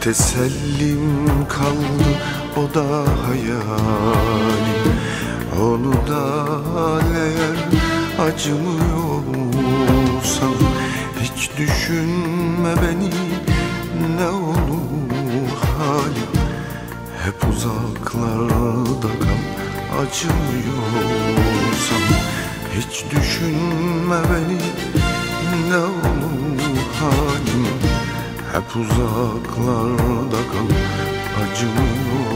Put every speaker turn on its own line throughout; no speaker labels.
tesellim kaldı o da hayalim. Onu da eğer acımıyorsan Hiç düşünme beni ne olur halim. Hep uzaklarda kal acımıyorsan. Hiç düşünme beni ne olur hep uzaklarda kal acımıyorsan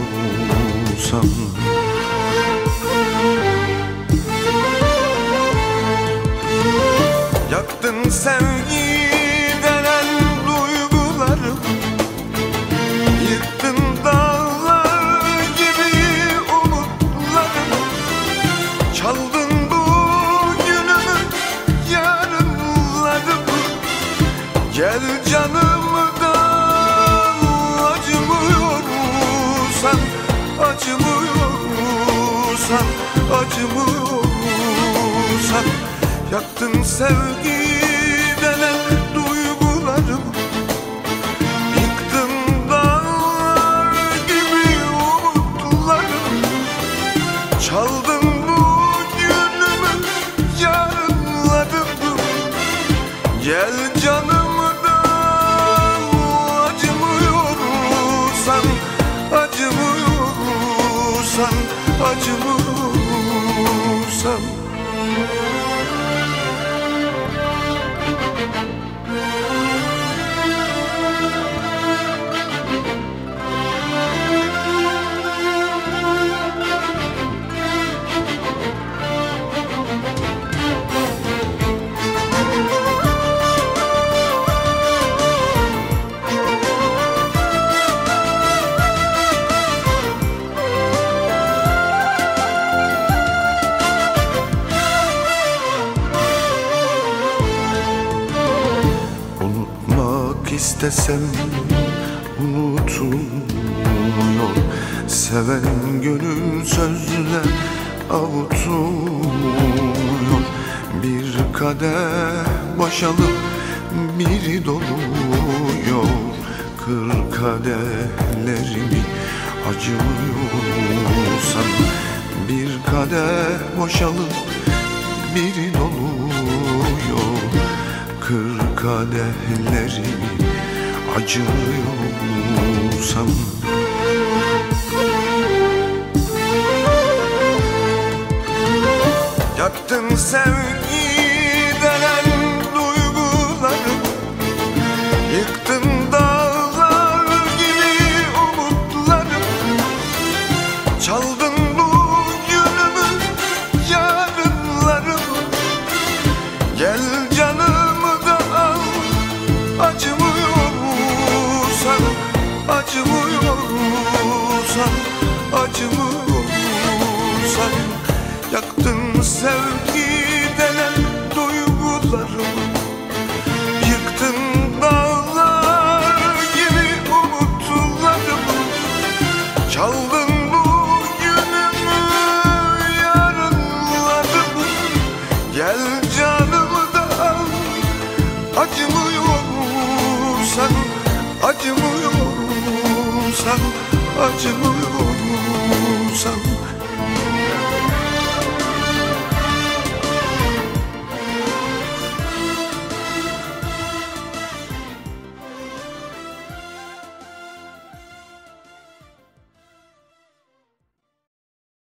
Yaktın sevgi denen duygularım Yıktın dağlar gibi umutlarım Çaldın bugünümü yarınlarımı Gel canımdan Acımıyorsan, acımıyorsan Yaktın sevgi denen duygularımı Yıktın dağlar gibi umutlarımı Çaldın acımıyorsan istesem unutulmuyor. Seven gönül sözle avutulmuyor. Bir kadeh boşalıp biri doluyor. Kır kadehlerimi acımıyorsan Bir kadeh boşalıp biri doluyor. Kır kadehlerimi acımıyorsam Yaktın sevgi denen duyguları Yıktın dağlar gibi umutlarım Çaldın Acımıyorsan Acımıyorsan Yaktın sevgi denen duygularımı. Yıktın dağlar gibi umutlarımı. Çaldın bugünümü yarınlarımı. Gel canımı da al Acımıyorsan Acımıyorsan Acımıyorsan